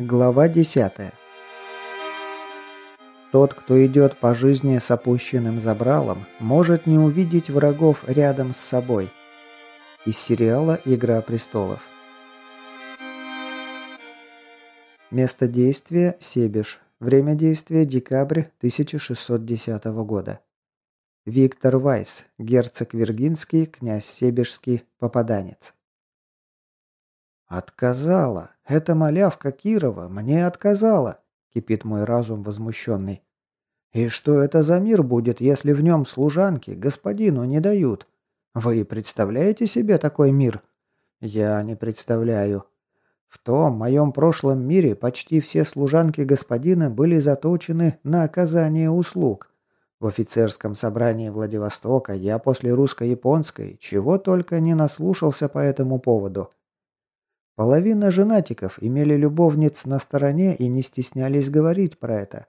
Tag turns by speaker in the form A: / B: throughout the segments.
A: Глава 10. Тот, кто идет по жизни с опущенным забралом, может не увидеть врагов рядом с собой. Из сериала «Игра престолов». Место действия – Себеж. Время действия – декабрь 1610 года. Виктор Вайс, герцог Виргинский, князь Себежский, попаданец. «Отказала! Эта малявка Кирова мне отказала!» – кипит мой разум возмущенный. «И что это за мир будет, если в нем служанки господину не дают? Вы представляете себе такой мир?» «Я не представляю. В том моем прошлом мире почти все служанки господина были заточены на оказание услуг. В офицерском собрании Владивостока я после русско-японской чего только не наслушался по этому поводу. Половина женатиков имели любовниц на стороне и не стеснялись говорить про это.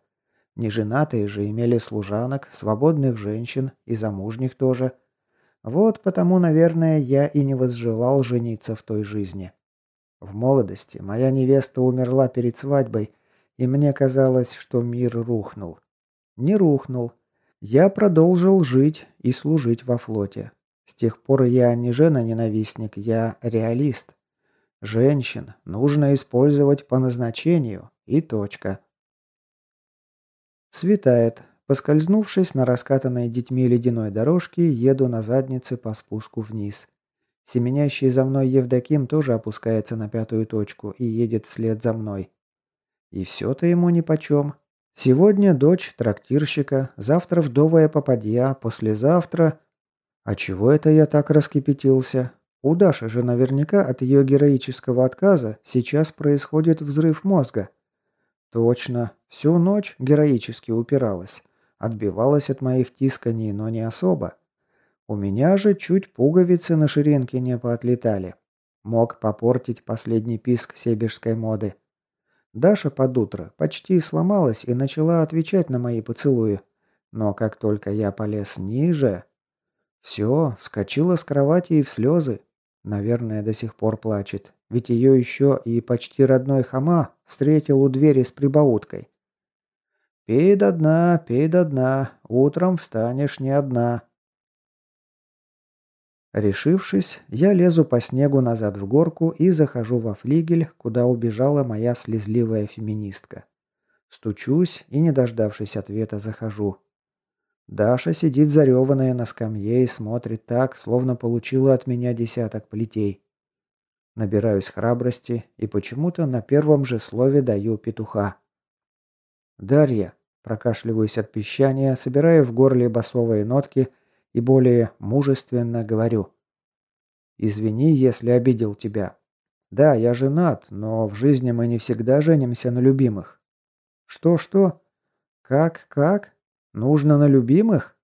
A: Неженатые же имели служанок, свободных женщин и замужних тоже. Вот потому, наверное, я и не возжелал жениться в той жизни. В молодости моя невеста умерла перед свадьбой, и мне казалось, что мир рухнул. Не рухнул. Я продолжил жить и служить во флоте. С тех пор я не жена-ненавистник, я реалист. Женщин нужно использовать по назначению и точка. Светает. Поскользнувшись на раскатанной детьми ледяной дорожке, еду на заднице по спуску вниз. Семенящий за мной Евдоким тоже опускается на пятую точку и едет вслед за мной. И все-то ему нипочем. Сегодня дочь трактирщика, завтра вдовая попадья, послезавтра... А чего это я так раскипятился? У Даши же наверняка от ее героического отказа сейчас происходит взрыв мозга. Точно, всю ночь героически упиралась. Отбивалась от моих тисканий, но не особо. У меня же чуть пуговицы на ширинке не поотлетали. Мог попортить последний писк себежской моды. Даша под утро почти сломалась и начала отвечать на мои поцелуи. Но как только я полез ниже... Все, вскочила с кровати и в слезы. Наверное, до сих пор плачет. Ведь ее еще и почти родной хама встретил у двери с прибауткой. «Пей до дна, пей до дна, утром встанешь не одна». Решившись, я лезу по снегу назад в горку и захожу во флигель, куда убежала моя слезливая феминистка. Стучусь и, не дождавшись ответа, захожу. Даша сидит зареванная на скамье и смотрит так, словно получила от меня десяток плетей. Набираюсь храбрости и почему-то на первом же слове даю петуха. «Дарья», – прокашливаюсь от пищания, собирая в горле басовые нотки и более мужественно говорю. «Извини, если обидел тебя. Да, я женат, но в жизни мы не всегда женимся на любимых». «Что-что? Как, как?» Нужно на любимых?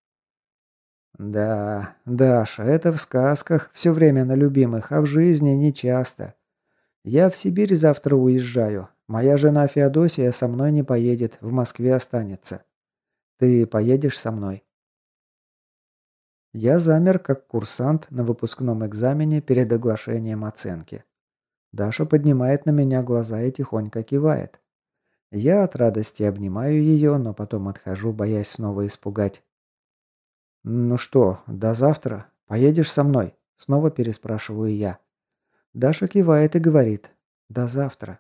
A: Да, Даша, это в сказках все время на любимых, а в жизни не часто. Я в Сибирь завтра уезжаю. Моя жена Феодосия со мной не поедет, в Москве останется. Ты поедешь со мной? Я замер, как курсант на выпускном экзамене перед оглашением оценки. Даша поднимает на меня глаза и тихонько кивает. Я от радости обнимаю ее, но потом отхожу, боясь снова испугать. «Ну что, до завтра? Поедешь со мной?» Снова переспрашиваю я. Даша кивает и говорит «До завтра».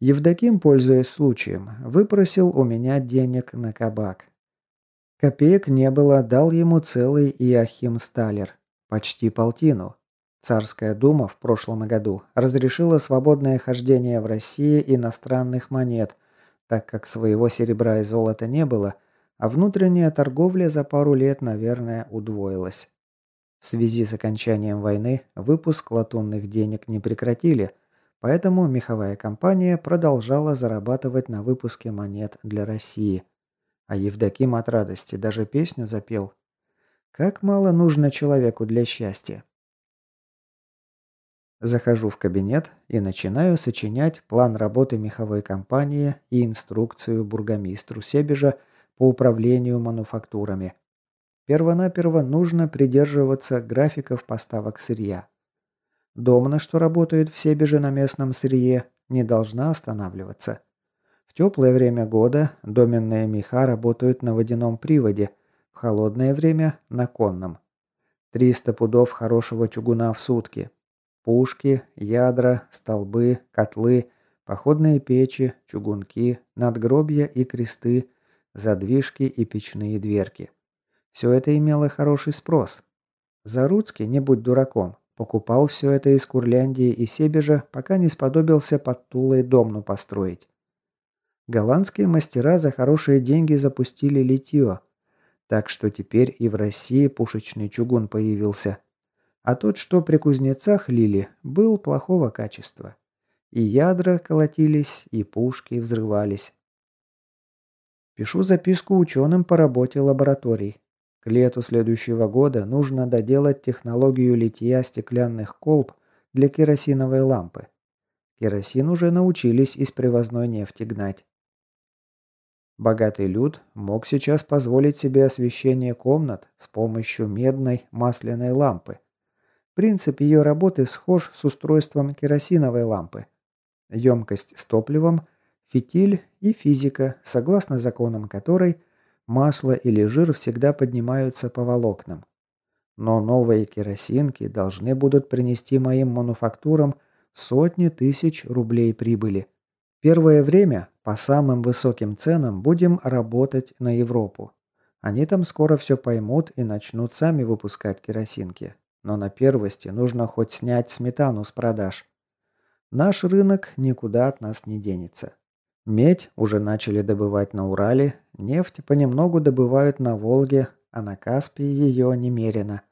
A: Евдоким, пользуясь случаем, выпросил у меня денег на кабак. Копеек не было, дал ему целый Иохим Сталер, почти полтину, Царская дума в прошлом году разрешила свободное хождение в России иностранных монет, так как своего серебра и золота не было, а внутренняя торговля за пару лет, наверное, удвоилась. В связи с окончанием войны выпуск латунных денег не прекратили, поэтому меховая компания продолжала зарабатывать на выпуске монет для России. А Евдоким от радости даже песню запел. «Как мало нужно человеку для счастья». Захожу в кабинет и начинаю сочинять план работы меховой компании и инструкцию бургомистру Себежа по управлению мануфактурами. Первонаперво нужно придерживаться графиков поставок сырья. Домна, что работает в Себеже на местном сырье, не должна останавливаться. В теплое время года доменные меха работают на водяном приводе, в холодное время – на конном. 300 пудов хорошего чугуна в сутки. Пушки, ядра, столбы, котлы, походные печи, чугунки, надгробья и кресты, задвижки и печные дверки. Все это имело хороший спрос. Заруцкий, не будь дураком, покупал все это из Курляндии и Себежа, пока не сподобился под Тулой домну построить. Голландские мастера за хорошие деньги запустили литье, так что теперь и в России пушечный чугун появился. А тот, что при кузнецах лили, был плохого качества. И ядра колотились, и пушки взрывались. Пишу записку ученым по работе лабораторий. К лету следующего года нужно доделать технологию литья стеклянных колб для керосиновой лампы. Керосин уже научились из привозной нефти гнать. Богатый люд мог сейчас позволить себе освещение комнат с помощью медной масляной лампы. Принцип ее работы схож с устройством керосиновой лампы. Емкость с топливом, фитиль и физика, согласно законам которой масло или жир всегда поднимаются по волокнам. Но новые керосинки должны будут принести моим мануфактурам сотни тысяч рублей прибыли. Первое время по самым высоким ценам будем работать на Европу. Они там скоро все поймут и начнут сами выпускать керосинки. Но на первости нужно хоть снять сметану с продаж. Наш рынок никуда от нас не денется. Медь уже начали добывать на Урале, нефть понемногу добывают на Волге, а на Каспии ее немерено.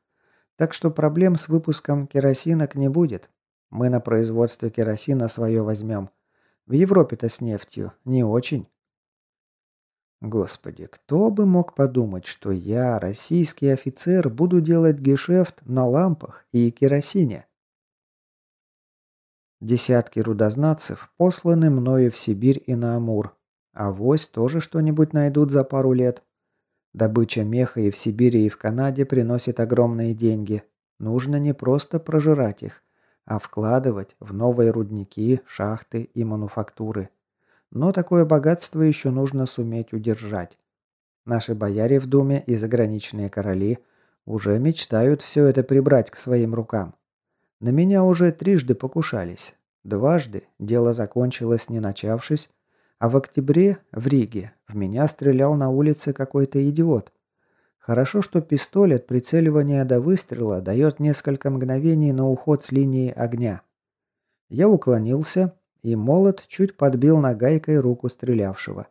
A: Так что проблем с выпуском керосинок не будет. Мы на производстве керосина свое возьмем. В Европе-то с нефтью не очень. Господи, кто бы мог подумать, что я, российский офицер, буду делать гешефт на лампах и керосине? Десятки рудознатцев посланы мною в Сибирь и на Амур. А вось тоже что-нибудь найдут за пару лет. Добыча меха и в Сибири, и в Канаде приносит огромные деньги. Нужно не просто прожирать их, а вкладывать в новые рудники, шахты и мануфактуры. Но такое богатство еще нужно суметь удержать. Наши бояре в Думе и заграничные короли уже мечтают все это прибрать к своим рукам. На меня уже трижды покушались. Дважды дело закончилось не начавшись, а в октябре в Риге в меня стрелял на улице какой-то идиот. Хорошо, что пистоль от прицеливания до выстрела дает несколько мгновений на уход с линии огня. Я уклонился, и молот чуть подбил нагайкой руку стрелявшего.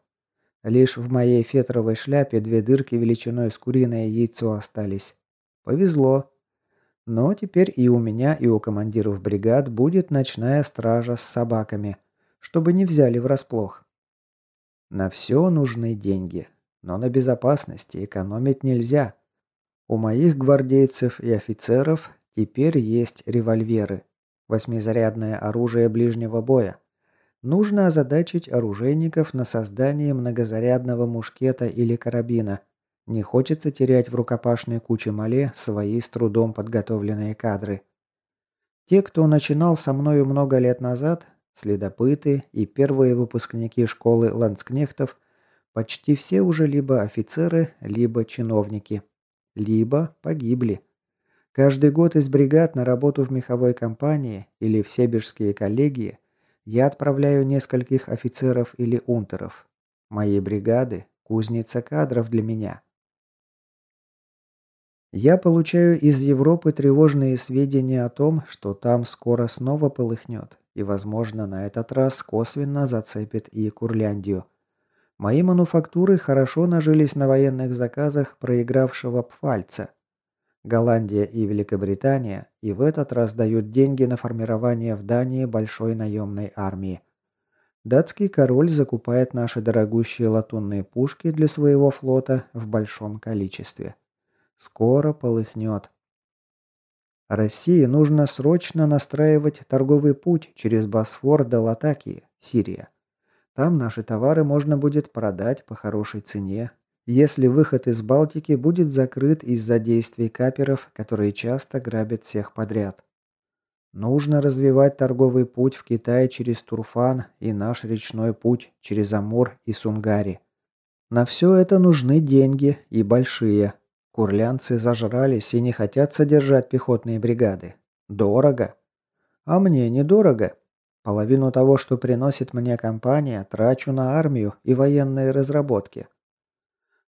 A: Лишь в моей фетровой шляпе две дырки величиной с куриное яйцо остались. Повезло. Но теперь и у меня, и у командиров бригад будет ночная стража с собаками, чтобы не взяли врасплох. На все нужны деньги. Но на безопасности экономить нельзя. У моих гвардейцев и офицеров теперь есть револьверы. Восьмизарядное оружие ближнего боя. Нужно озадачить оружейников на создание многозарядного мушкета или карабина. Не хочется терять в рукопашной куче мале свои с трудом подготовленные кадры. Те, кто начинал со мною много лет назад, следопыты и первые выпускники школы ландскнехтов, Почти все уже либо офицеры, либо чиновники. Либо погибли. Каждый год из бригад на работу в меховой компании или в себежские коллегии я отправляю нескольких офицеров или унтеров. Мои бригады – кузница кадров для меня. Я получаю из Европы тревожные сведения о том, что там скоро снова полыхнет, и, возможно, на этот раз косвенно зацепит и Курляндию – Мои мануфактуры хорошо нажились на военных заказах проигравшего Пфальца. Голландия и Великобритания и в этот раз дают деньги на формирование в Дании большой наемной армии. Датский король закупает наши дорогущие латунные пушки для своего флота в большом количестве. Скоро полыхнет. России нужно срочно настраивать торговый путь через Босфор до Латакии, Сирия. Там наши товары можно будет продать по хорошей цене, если выход из Балтики будет закрыт из-за действий каперов, которые часто грабят всех подряд. Нужно развивать торговый путь в Китай через Турфан и наш речной путь через Амур и Сунгари. На все это нужны деньги и большие. Курлянцы зажрались и не хотят содержать пехотные бригады. Дорого. А мне недорого. Половину того, что приносит мне компания, трачу на армию и военные разработки.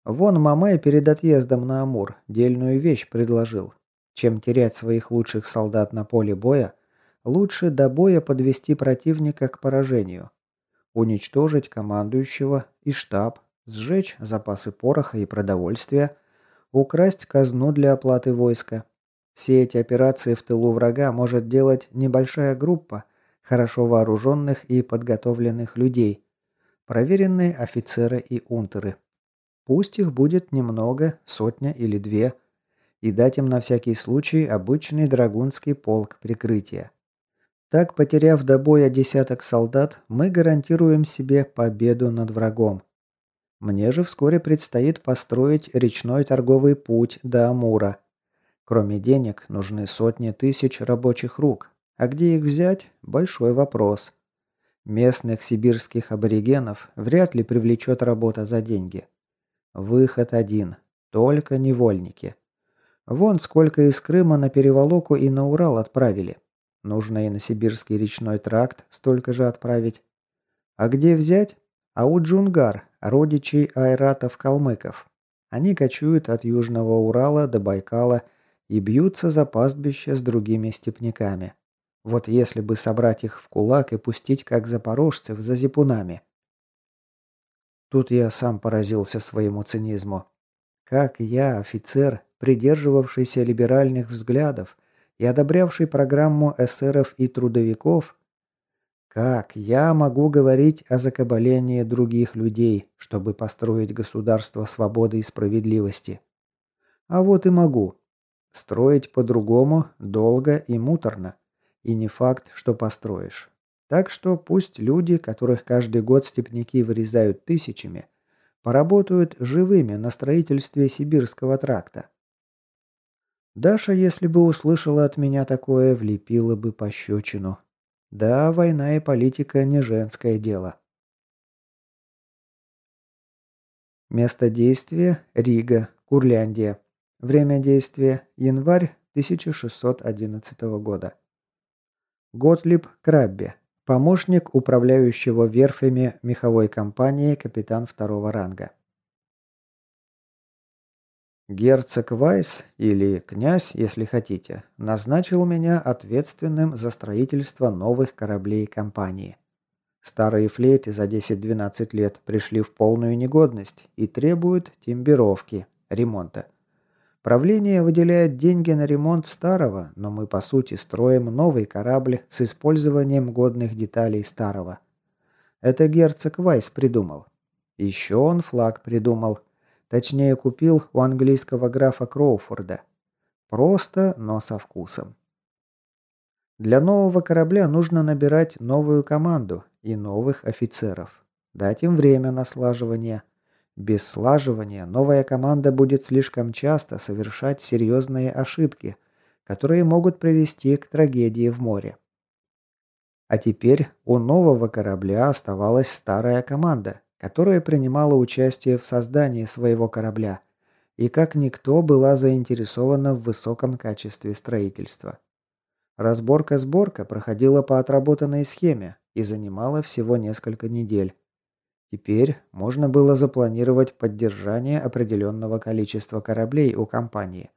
A: Вон Мамай перед отъездом на Амур дельную вещь предложил. Чем терять своих лучших солдат на поле боя, лучше до боя подвести противника к поражению. Уничтожить командующего и штаб, сжечь запасы пороха и продовольствия, украсть казну для оплаты войска. Все эти операции в тылу врага может делать небольшая группа – хорошо вооруженных и подготовленных людей, проверенные офицеры и унтеры. Пусть их будет немного, сотня или две, и дать им на всякий случай обычный драгунский полк прикрытия. Так, потеряв до боя десяток солдат, мы гарантируем себе победу над врагом. Мне же вскоре предстоит построить речной торговый путь до Амура. Кроме денег, нужны сотни тысяч рабочих рук, а где их взять – большой вопрос. Местных сибирских аборигенов вряд ли привлечет работа за деньги. Выход один – только невольники. Вон сколько из Крыма на переволоку и на Урал отправили. Нужно и на Сибирский речной тракт столько же отправить. А где взять? А у Джунгар, родичей айратов-калмыков. Они кочуют от Южного Урала до Байкала и бьются за пастбище с другими степняками. Вот если бы собрать их в кулак и пустить как запорожцев за зипунами. Тут я сам поразился своему цинизму. Как я, офицер, придерживавшийся либеральных взглядов и одобрявший программу эсеров и трудовиков, как я могу говорить о закабалении других людей, чтобы построить государство свободы и справедливости? А вот и могу. Строить по-другому долго и муторно. И не факт, что построишь. Так что пусть люди, которых каждый год степняки вырезают тысячами, поработают живыми на строительстве сибирского тракта. Даша, если бы услышала от меня такое, влепила бы пощечину. Да, война и политика не женское дело. Место действия – Рига, Курляндия. Время действия – январь 1611 года. Готлиб Крабби, помощник управляющего верфями меховой компании, капитан второго ранга. Герцог Вайс, или князь, если хотите, назначил меня ответственным за строительство новых кораблей компании. Старые флейты за 10-12 лет пришли в полную негодность и требуют тембировки, ремонта. Правление выделяет деньги на ремонт старого, но мы по сути строим новый корабль с использованием годных деталей старого. Это герцог Вайс придумал. Еще он флаг придумал. Точнее, купил у английского графа Кроуфорда. Просто, но со вкусом. Для нового корабля нужно набирать новую команду и новых офицеров. Дать им время на слаживание – без слаживания новая команда будет слишком часто совершать серьезные ошибки, которые могут привести к трагедии в море. А теперь у нового корабля оставалась старая команда, которая принимала участие в создании своего корабля и как никто была заинтересована в высоком качестве строительства. Разборка-сборка проходила по отработанной схеме и занимала всего несколько недель. Теперь можно было запланировать поддержание определенного количества кораблей у компании.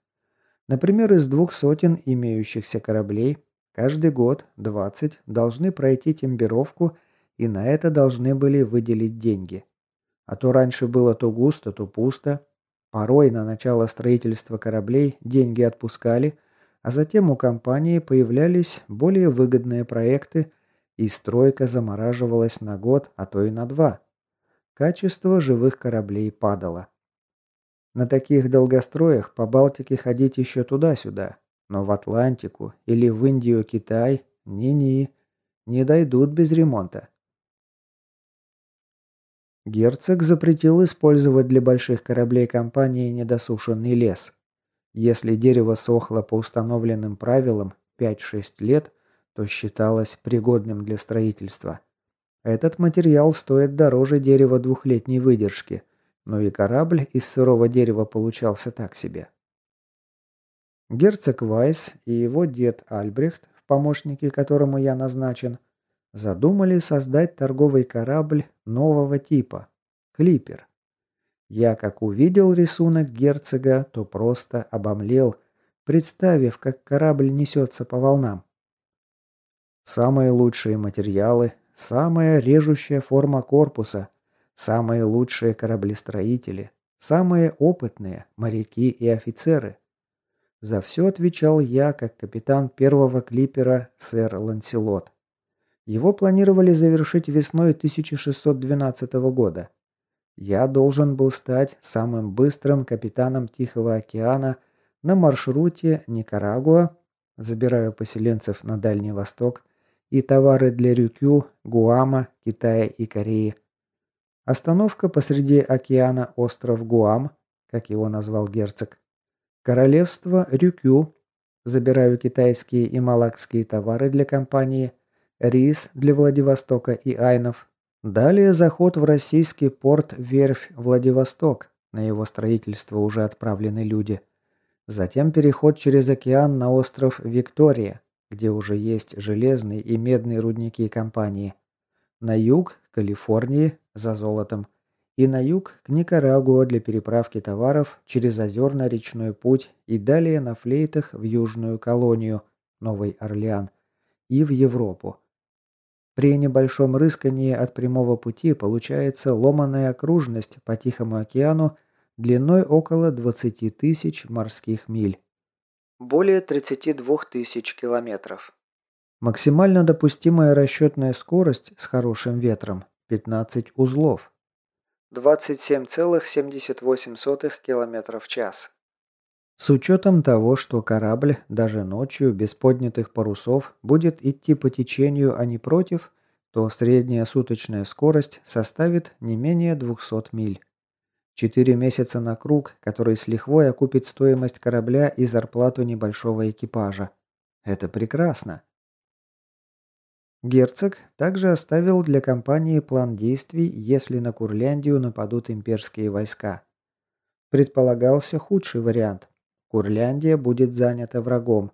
A: Например, из двух сотен имеющихся кораблей каждый год 20 должны пройти тембировку и на это должны были выделить деньги. А то раньше было то густо, то пусто. Порой на начало строительства кораблей деньги отпускали, а затем у компании появлялись более выгодные проекты, и стройка замораживалась на год, а то и на два. Качество живых кораблей падало. На таких долгостроях по Балтике ходить еще туда-сюда, но в Атлантику или в Индию-Китай ни-ни, не дойдут без ремонта. Герцог запретил использовать для больших кораблей компании недосушенный лес. Если дерево сохло по установленным правилам 5-6 лет, то считалось пригодным для строительства. Этот материал стоит дороже дерева двухлетней выдержки, но и корабль из сырого дерева получался так себе. Герцог Вайс и его дед Альбрехт, в помощнике которому я назначен, задумали создать торговый корабль нового типа – «Клипер». Я как увидел рисунок герцога, то просто обомлел, представив, как корабль несется по волнам. Самые лучшие материалы, самая режущая форма корпуса, самые лучшие кораблестроители, самые опытные моряки и офицеры. За все отвечал я, как капитан первого клипера сэр Ланселот. Его планировали завершить весной 1612 года. Я должен был стать самым быстрым капитаном Тихого океана на маршруте Никарагуа, забираю поселенцев на Дальний Восток, и товары для Рюкю, Гуама, Китая и Кореи. Остановка посреди океана остров Гуам, как его назвал герцог. Королевство Рюкю. Забираю китайские и малакские товары для компании. Рис для Владивостока и Айнов. Далее заход в российский порт Верфь Владивосток. На его строительство уже отправлены люди. Затем переход через океан на остров Виктория где уже есть железные и медные рудники компании. На юг – Калифорнии за золотом. И на юг – к Никарагуа для переправки товаров через озерно-речной путь и далее на флейтах в южную колонию, Новый Орлеан, и в Европу. При небольшом рыскании от прямого пути получается ломаная окружность по Тихому океану длиной около 20 тысяч морских миль более 32 тысяч километров. Максимально допустимая расчетная скорость с хорошим ветром – 15 узлов. 27,78 км в час. С учетом того, что корабль даже ночью без поднятых парусов будет идти по течению, а не против, то средняя суточная скорость составит не менее 200 миль. Четыре месяца на круг, который с лихвой окупит стоимость корабля и зарплату небольшого экипажа. Это прекрасно. Герцог также оставил для компании план действий, если на Курляндию нападут имперские войска. Предполагался худший вариант. Курляндия будет занята врагом.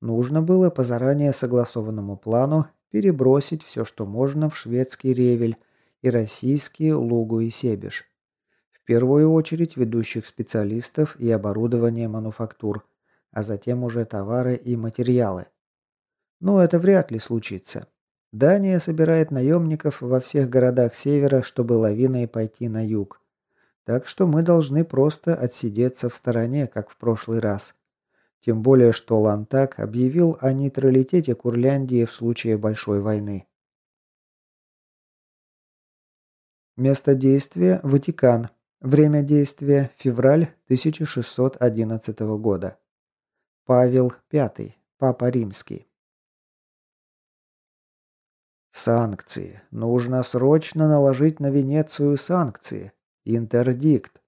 A: Нужно было по заранее согласованному плану перебросить все, что можно, в шведский Ревель и российские Лугу и Себеж первую очередь ведущих специалистов и оборудование мануфактур, а затем уже товары и материалы. Но это вряд ли случится. Дания собирает наемников во всех городах севера, чтобы лавиной пойти на юг. Так что мы должны просто отсидеться в стороне, как в прошлый раз. Тем более, что Лантак объявил о нейтралитете Курляндии в случае большой войны. Место действия – Ватикан, Время действия – февраль 1611 года. Павел V, Папа Римский. Санкции. Нужно срочно наложить на Венецию санкции. Интердикт.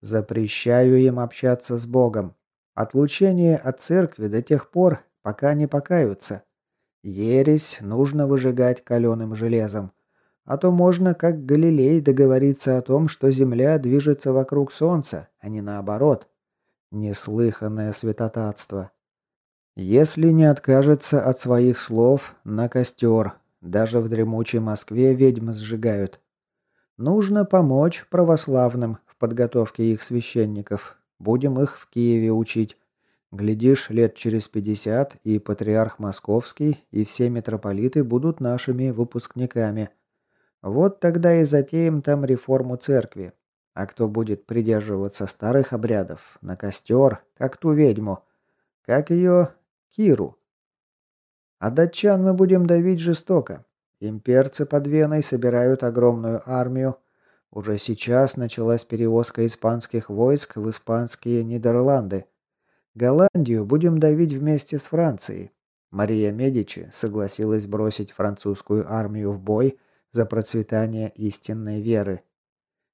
A: Запрещаю им общаться с Богом. Отлучение от церкви до тех пор, пока не покаются. Ересь нужно выжигать каленым железом. А то можно, как Галилей, договориться о том, что Земля движется вокруг Солнца, а не наоборот. Неслыханное святотатство. Если не откажется от своих слов, на костер. Даже в дремучей Москве ведьмы сжигают. Нужно помочь православным в подготовке их священников. Будем их в Киеве учить. Глядишь, лет через пятьдесят и патриарх Московский, и все митрополиты будут нашими выпускниками – вот тогда и затеем там реформу церкви. А кто будет придерживаться старых обрядов, на костер, как ту ведьму, как ее Киру. А датчан мы будем давить жестоко. Имперцы под Веной собирают огромную армию. Уже сейчас началась перевозка испанских войск в испанские Нидерланды. Голландию будем давить вместе с Францией. Мария Медичи согласилась бросить французскую армию в бой – за процветание истинной веры.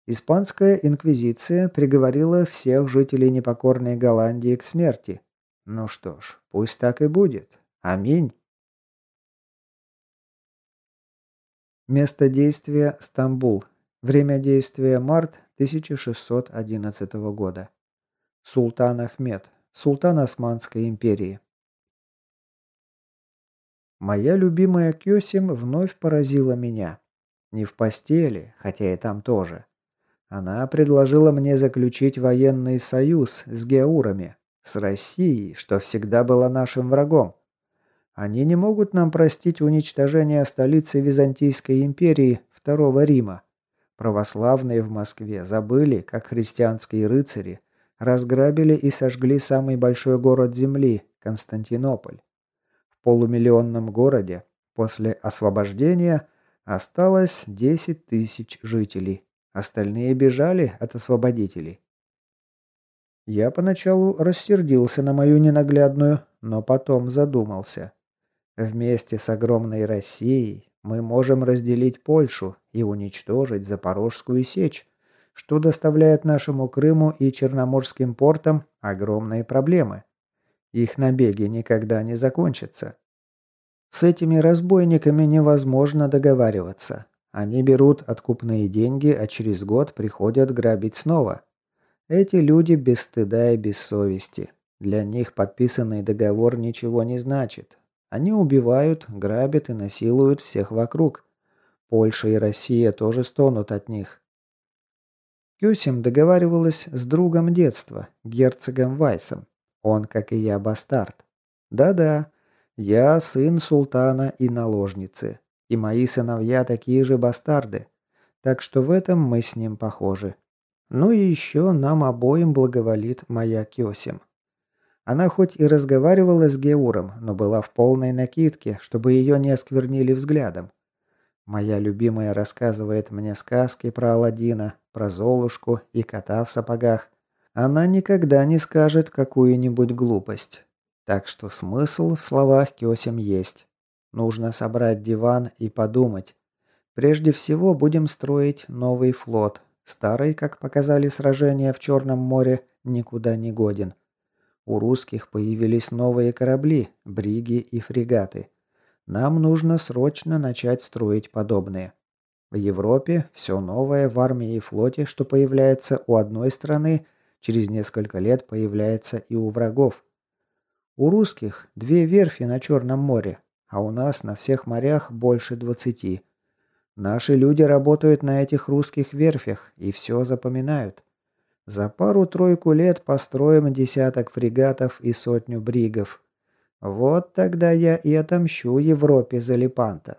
A: Испанская инквизиция приговорила всех жителей непокорной Голландии к смерти. Ну что ж, пусть так и будет. Аминь. Место действия – Стамбул. Время действия – март 1611 года. Султан Ахмед. Султан Османской империи. Моя любимая Кёсим вновь поразила меня. Не в постели, хотя и там тоже. Она предложила мне заключить военный союз с геурами, с Россией, что всегда была нашим врагом. Они не могут нам простить уничтожение столицы Византийской империи Второго Рима. Православные в Москве забыли, как христианские рыцари разграбили и сожгли самый большой город земли – Константинополь. В полумиллионном городе после освобождения осталось 10 тысяч жителей. Остальные бежали от освободителей. Я поначалу рассердился на мою ненаглядную, но потом задумался. Вместе с огромной Россией мы можем разделить Польшу и уничтожить Запорожскую сечь, что доставляет нашему Крыму и Черноморским портам огромные проблемы. Их набеги никогда не закончатся. С этими разбойниками невозможно договариваться. Они берут откупные деньги, а через год приходят грабить снова. Эти люди без стыда и без совести. Для них подписанный договор ничего не значит. Они убивают, грабят и насилуют всех вокруг. Польша и Россия тоже стонут от них. Кюсим договаривалась с другом детства, герцогом Вайсом. Он, как и я, бастард. Да-да, я сын султана и наложницы. И мои сыновья такие же бастарды. Так что в этом мы с ним похожи. Ну и еще нам обоим благоволит моя Кёсим. Она хоть и разговаривала с Геуром, но была в полной накидке, чтобы ее не осквернили взглядом. Моя любимая рассказывает мне сказки про Аладдина, про Золушку и кота в сапогах. Она никогда не скажет какую-нибудь глупость. Так что смысл в словах Кёсим есть. Нужно собрать диван и подумать. Прежде всего будем строить новый флот. Старый, как показали сражения в Черном море, никуда не годен. У русских появились новые корабли, бриги и фрегаты. Нам нужно срочно начать строить подобные. В Европе все новое в армии и флоте, что появляется у одной страны, через несколько лет появляется и у врагов. У русских две верфи на Черном море, а у нас на всех морях больше двадцати. Наши люди работают на этих русских верфях и все запоминают. За пару-тройку лет построим десяток фрегатов и сотню бригов. Вот тогда я и отомщу Европе за Лепанта.